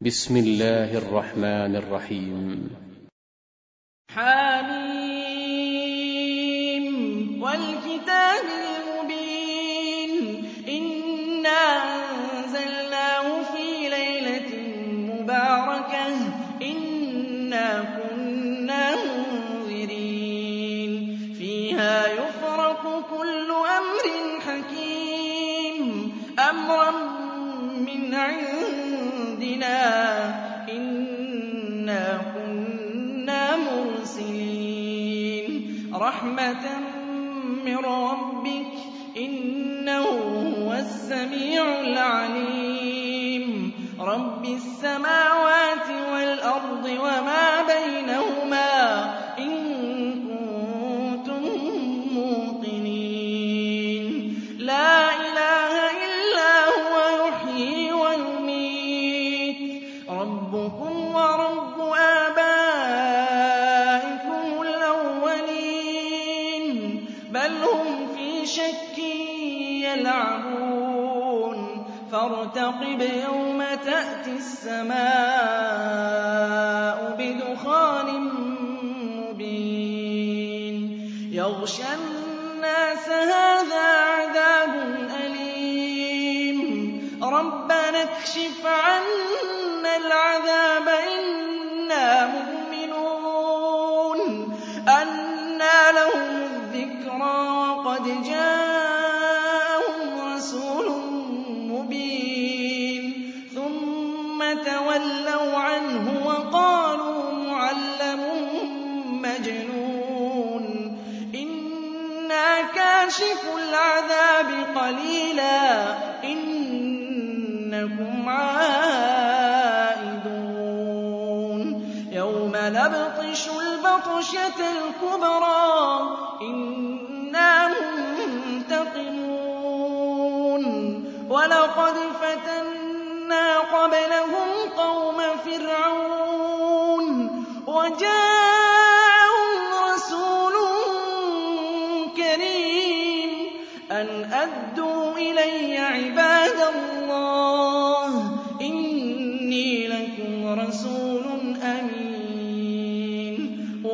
بسم الله الرحمن الرحيم. حميم والكتاب المبين. إنا رحمة من ربك إنه هو السميع العليم رب السماوات والأرض وما بينهما إن كنتم موقنين لا إله إلا هو يحيي ويميت ربكم شك يلعبون. فارتقب يوم تأتي السماء بدخان مبين. يغشى الناس كاشف العذاب قليلا. إنكم عائدون. يوم نبطش البطشة الكبرى. إنا منتقمون. ولقد فتنا قبلهم قوم فرعون.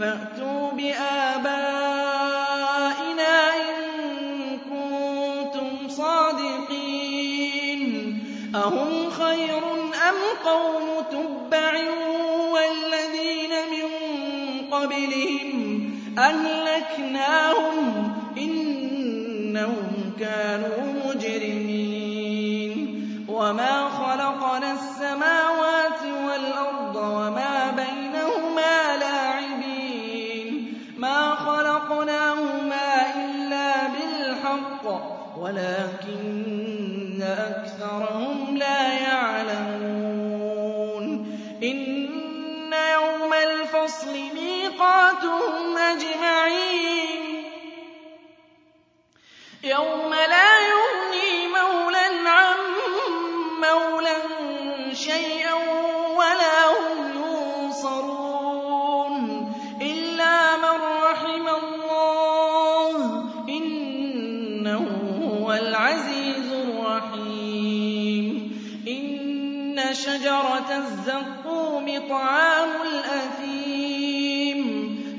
فأتوا بآبائنا إن كنتم صَادِقِينَ. أَهُمْ خَيْرٌ أَمْ قَوْمُ تُبَّعٍ وَالَّذِينَ مِن قَبْلِهِمْ ۚ أَهْلَكْنَاهُمْ ۖ إِنَّهُمْ كَانُوا مُجْرِمِينَ. إِنَّ يَوْمَ الْفَصْلِ مِيقَاتُهُمْ أَجْمَعِينَ يَوْمَ لَا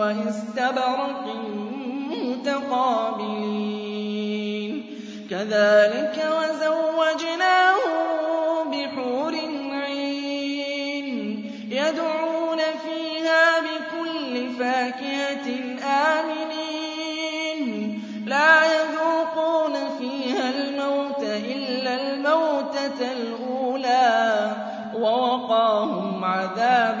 وَإِسْتَبْرَقٍ مُّتَقَابِلِينَ. كَذَٰلِكَ وَزَوَّجْنَاهُم بِحُورٍ عِينٍ يَدْعُونَ فِيهَا بِكُلِّ فَاكِهَةٍ آمِنِينَ. لَا يَذُوقُونَ فِيهَا الْمَوْتَ إِلَّا الْمَوْتَةَ الْأُولَىٰ وَوَقَاهُمْ عَذَابَ